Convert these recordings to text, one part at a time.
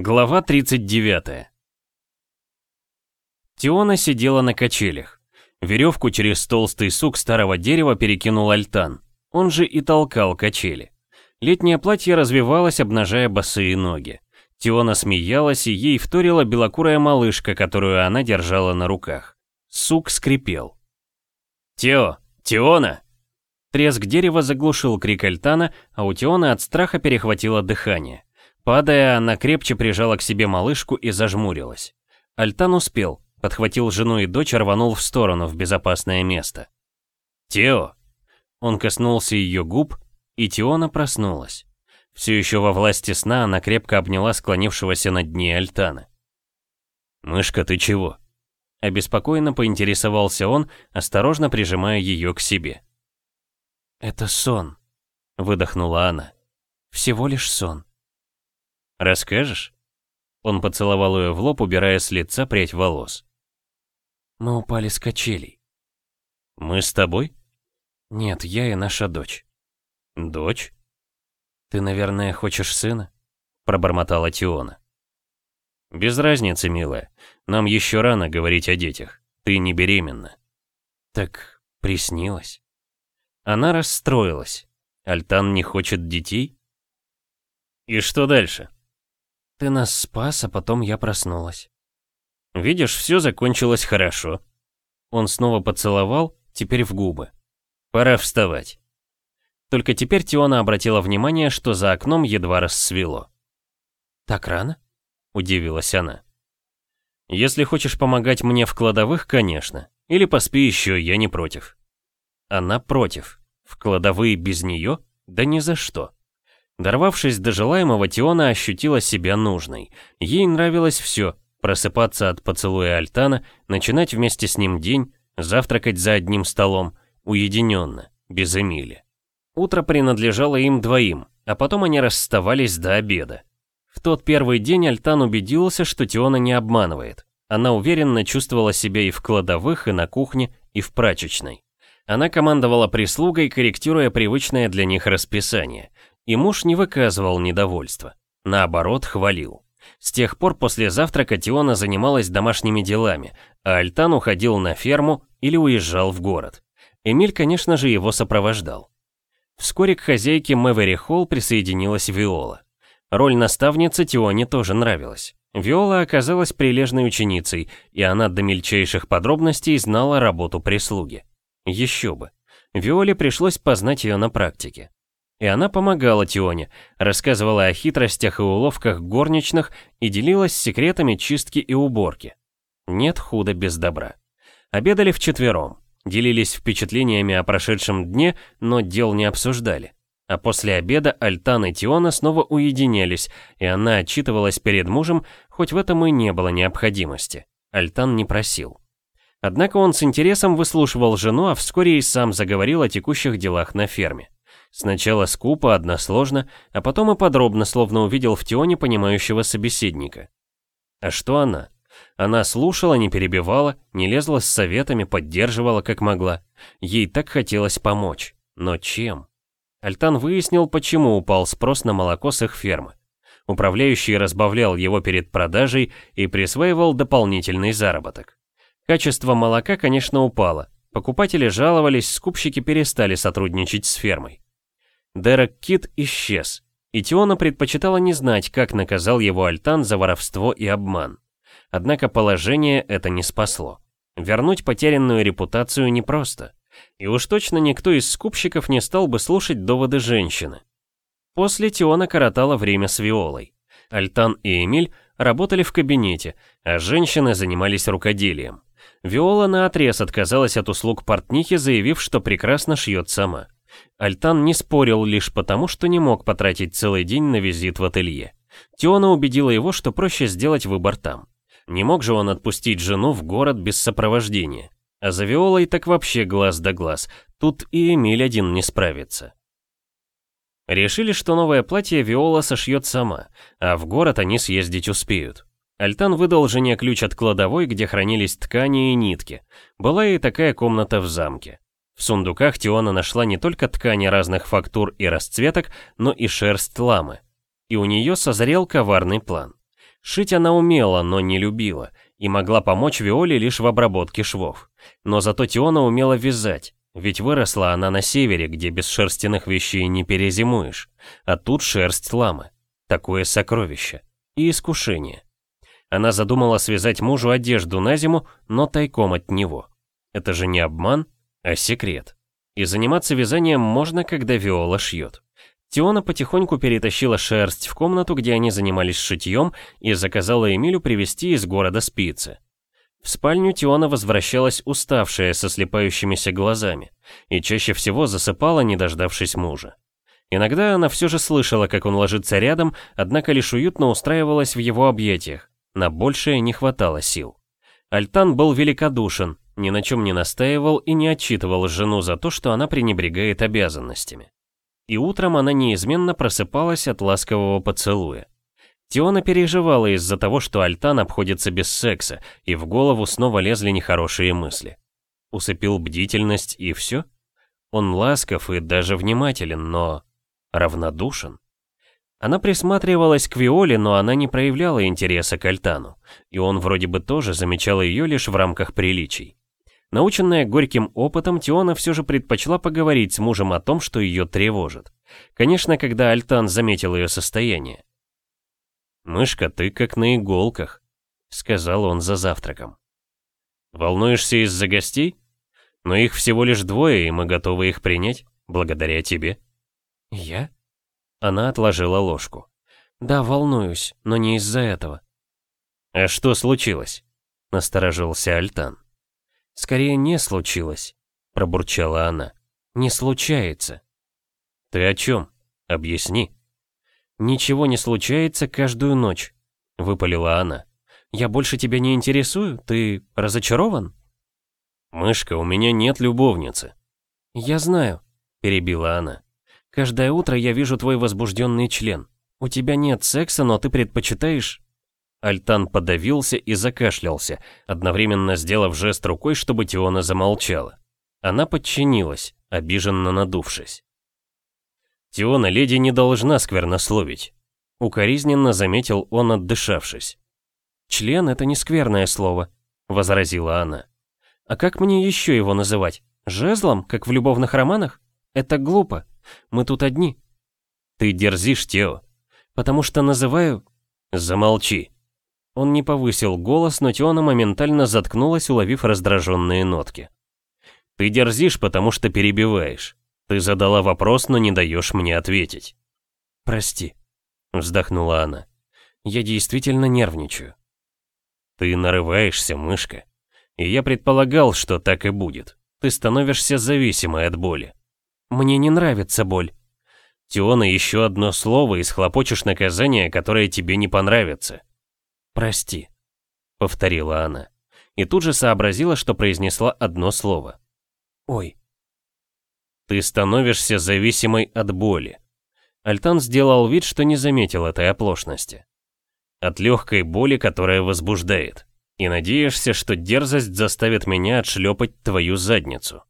Глава 39 Тиона сидела на качелях. Веревку через толстый сук старого дерева перекинул Альтан. Он же и толкал качели. Летнее платье развивалось, обнажая босые ноги. Тиона смеялась, и ей вторила белокурая малышка, которую она держала на руках. Сук скрипел. «Тео! Тиона!» Треск дерева заглушил крик Альтана, а у Тиона от страха перехватило дыхание. Падая, она крепче прижала к себе малышку и зажмурилась. Альтан успел, подхватил жену и дочь, рванул в сторону, в безопасное место. «Тео!» Он коснулся ее губ, и Тиона проснулась. Все еще во власти сна она крепко обняла склонившегося над ней Альтана. «Мышка, ты чего?» Обеспокоенно поинтересовался он, осторожно прижимая ее к себе. «Это сон», — выдохнула она. «Всего лишь сон». «Расскажешь?» Он поцеловал ее в лоб, убирая с лица прядь волос. «Мы упали с качелей». «Мы с тобой?» «Нет, я и наша дочь». «Дочь?» «Ты, наверное, хочешь сына?» Пробормотала Тиона. «Без разницы, милая. Нам еще рано говорить о детях. Ты не беременна». «Так приснилось». Она расстроилась. Альтан не хочет детей? И что дальше? Ты нас спас, а потом я проснулась. Видишь, все закончилось хорошо. Он снова поцеловал, теперь в губы. Пора вставать. Только теперь Тиона обратила внимание, что за окном едва рассвело. «Так рано?» — удивилась она. «Если хочешь помогать мне в кладовых, конечно. Или поспи еще, я не против». Она против. В кладовые без нее? Да ни за что. Дорвавшись до желаемого, Тиона ощутила себя нужной. Ей нравилось все. Просыпаться от поцелуя Альтана, начинать вместе с ним день, завтракать за одним столом, уединенно, без Эмили. Утро принадлежало им двоим, а потом они расставались до обеда. В тот первый день Альтан убедился, что Тиона не обманывает. Она уверенно чувствовала себя и в кладовых, и на кухне, и в прачечной. Она командовала прислугой, корректируя привычное для них расписание. И муж не выказывал недовольства. Наоборот, хвалил. С тех пор после завтрака Тиона занималась домашними делами, а Альтан уходил на ферму или уезжал в город. Эмиль, конечно же, его сопровождал. Вскоре к хозяйке Мэвери Холл присоединилась Виола. Роль наставницы Тионе тоже нравилась. Виола оказалась прилежной ученицей, и она до мельчайших подробностей знала работу прислуги. Еще бы. Виоле пришлось познать ее на практике. И она помогала Тионе, рассказывала о хитростях и уловках горничных и делилась секретами чистки и уборки. Нет худа без добра. Обедали вчетвером, делились впечатлениями о прошедшем дне, но дел не обсуждали. А после обеда Альтан и Тиона снова уединялись, и она отчитывалась перед мужем, хоть в этом и не было необходимости. Альтан не просил. Однако он с интересом выслушивал жену, а вскоре и сам заговорил о текущих делах на ферме. Сначала скупо, односложно, а потом и подробно, словно увидел в Тионе понимающего собеседника. А что она? Она слушала, не перебивала, не лезла с советами, поддерживала как могла. Ей так хотелось помочь. Но чем? Альтан выяснил, почему упал спрос на молоко с их фермы. Управляющий разбавлял его перед продажей и присваивал дополнительный заработок. Качество молока, конечно, упало. Покупатели жаловались, скупщики перестали сотрудничать с фермой. Дерек Кит исчез, и Тиона предпочитала не знать, как наказал его Альтан за воровство и обман. Однако положение это не спасло. Вернуть потерянную репутацию непросто. И уж точно никто из скупщиков не стал бы слушать доводы женщины. После Тиона коротала время с Виолой. Альтан и Эмиль работали в кабинете, а женщины занимались рукоделием. Виола наотрез отказалась от услуг портнихи, заявив, что прекрасно шьет сама. Альтан не спорил лишь потому, что не мог потратить целый день на визит в ателье. Теона убедила его, что проще сделать выбор там. Не мог же он отпустить жену в город без сопровождения. А за Виолой так вообще глаз да глаз. Тут и Эмиль один не справится. Решили, что новое платье Виола сошьет сама, а в город они съездить успеют. Альтан выдал жене ключ от кладовой, где хранились ткани и нитки. Была и такая комната в замке. В сундуках Тиона нашла не только ткани разных фактур и расцветок, но и шерсть ламы. И у нее созрел коварный план. Шить она умела, но не любила, и могла помочь Виоле лишь в обработке швов. Но зато Тиона умела вязать, ведь выросла она на севере, где без шерстяных вещей не перезимуешь. А тут шерсть ламы. Такое сокровище. И искушение. Она задумала связать мужу одежду на зиму, но тайком от него. Это же не обман, а секрет. И заниматься вязанием можно, когда Виола шьет. Тиона потихоньку перетащила шерсть в комнату, где они занимались шитьем, и заказала Эмилю привезти из города спицы. В спальню Тиона возвращалась уставшая, со слепающимися глазами, и чаще всего засыпала, не дождавшись мужа. Иногда она все же слышала, как он ложится рядом, однако лишь уютно устраивалась в его объятиях. На большее не хватало сил. Альтан был великодушен, ни на чем не настаивал и не отчитывал жену за то, что она пренебрегает обязанностями. И утром она неизменно просыпалась от ласкового поцелуя. Тиона переживала из-за того, что Альтан обходится без секса, и в голову снова лезли нехорошие мысли. Усыпил бдительность и все? Он ласков и даже внимателен, но... равнодушен? Она присматривалась к Виоле, но она не проявляла интереса к Альтану, и он вроде бы тоже замечал ее лишь в рамках приличий. Наученная горьким опытом, Тиона все же предпочла поговорить с мужем о том, что ее тревожит. Конечно, когда Альтан заметил ее состояние. «Мышка, ты как на иголках», — сказал он за завтраком. «Волнуешься из-за гостей? Но их всего лишь двое, и мы готовы их принять, благодаря тебе». «Я?» Она отложила ложку. «Да, волнуюсь, но не из-за этого». «А что случилось?» — насторожился Альтан. «Скорее не случилось», — пробурчала она. «Не случается». «Ты о чем? Объясни». «Ничего не случается каждую ночь», — выпалила она. «Я больше тебя не интересую? Ты разочарован?» «Мышка, у меня нет любовницы». «Я знаю», — перебила она. «Каждое утро я вижу твой возбужденный член. У тебя нет секса, но ты предпочитаешь...» Альтан подавился и закашлялся, одновременно сделав жест рукой, чтобы Тиона замолчала. Она подчинилась, обиженно надувшись. Тиона леди не должна сквернословить. Укоризненно заметил он, отдышавшись. «Член — это не скверное слово», — возразила она. «А как мне еще его называть? Жезлом, как в любовных романах? Это глупо. Мы тут одни». «Ты дерзишь, Тео». «Потому что называю...» «Замолчи». Он не повысил голос, но Теона моментально заткнулась, уловив раздраженные нотки. «Ты дерзишь, потому что перебиваешь. Ты задала вопрос, но не даешь мне ответить. Прости, вздохнула она. Я действительно нервничаю. Ты нарываешься, мышка. И я предполагал, что так и будет. Ты становишься зависимой от боли. Мне не нравится боль. Тиона, еще одно слово и схлопочешь наказание, которое тебе не понравится. Прости, повторила она. И тут же сообразила, что произнесла одно слово. Ой. Ты становишься зависимой от боли. Альтан сделал вид, что не заметил этой оплошности. От легкой боли, которая возбуждает. И надеешься, что дерзость заставит меня отшлепать твою задницу.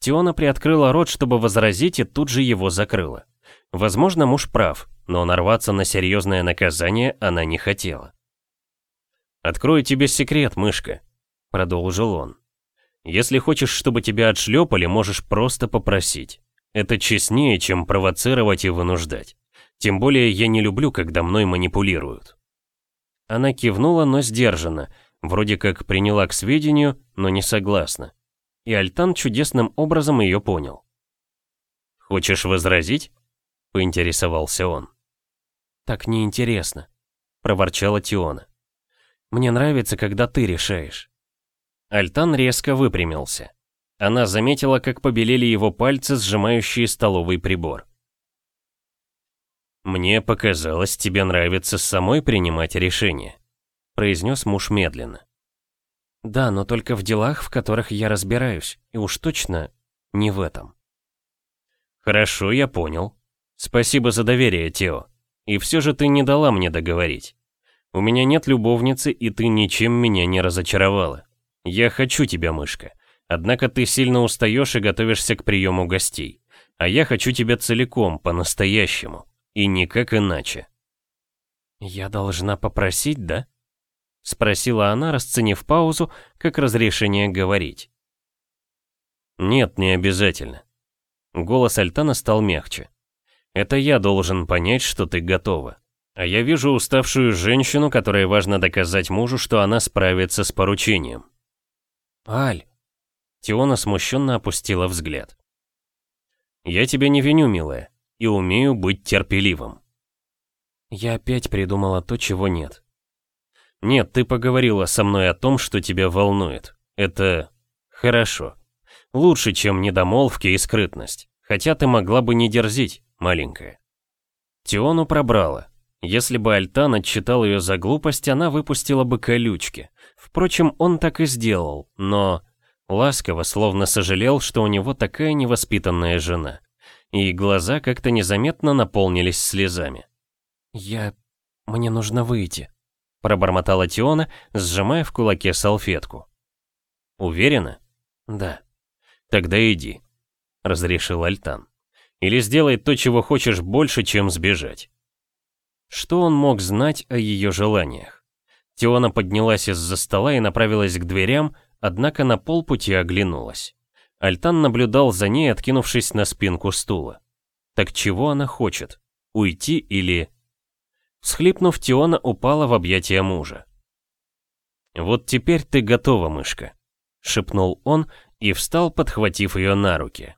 Тиона приоткрыла рот, чтобы возразить, и тут же его закрыла. Возможно, муж прав, но нарваться на серьезное наказание она не хотела. «Открою тебе секрет, мышка», — продолжил он. Если хочешь, чтобы тебя отшлепали, можешь просто попросить. Это честнее, чем провоцировать и вынуждать. Тем более я не люблю, когда мной манипулируют. Она кивнула, но сдержанно, вроде как приняла к сведению, но не согласна. И Альтан чудесным образом ее понял. «Хочешь возразить?» — поинтересовался он. «Так неинтересно», — проворчала Тиона. «Мне нравится, когда ты решаешь». Альтан резко выпрямился. Она заметила, как побелели его пальцы, сжимающие столовый прибор. «Мне показалось, тебе нравится самой принимать решения», — произнес муж медленно. «Да, но только в делах, в которых я разбираюсь, и уж точно не в этом». «Хорошо, я понял. Спасибо за доверие, Тео. И все же ты не дала мне договорить. У меня нет любовницы, и ты ничем меня не разочаровала. Я хочу тебя, мышка. Однако ты сильно устаешь и готовишься к приему гостей. А я хочу тебя целиком, по-настоящему. И никак иначе. «Я должна попросить, да?» Спросила она, расценив паузу, как разрешение говорить. «Нет, не обязательно». Голос Альтана стал мягче. «Это я должен понять, что ты готова. А я вижу уставшую женщину, которой важно доказать мужу, что она справится с поручением». «Аль!» Тиона смущенно опустила взгляд. «Я тебя не виню, милая, и умею быть терпеливым». Я опять придумала то, чего нет. Нет, ты поговорила со мной о том, что тебя волнует. Это хорошо. Лучше, чем недомолвки и скрытность. Хотя ты могла бы не дерзить, маленькая. Тиону пробрала. Если бы Альтан отчитал ее за глупость, она выпустила бы колючки. Впрочем, он так и сделал, но... Ласково, словно сожалел, что у него такая невоспитанная жена. И глаза как-то незаметно наполнились слезами. «Я... мне нужно выйти», — пробормотала Тиона, сжимая в кулаке салфетку. «Уверена?» «Да». «Тогда иди», — разрешил Альтан. «Или сделай то, чего хочешь больше, чем сбежать». Что он мог знать о ее желаниях? Тиона поднялась из-за стола и направилась к дверям, однако на полпути оглянулась. Альтан наблюдал за ней, откинувшись на спинку стула. Так чего она хочет? Уйти или Схлипнув, Тиона упала в объятия мужа. «Вот теперь ты готова, мышка», — шепнул он и встал, подхватив ее на руки.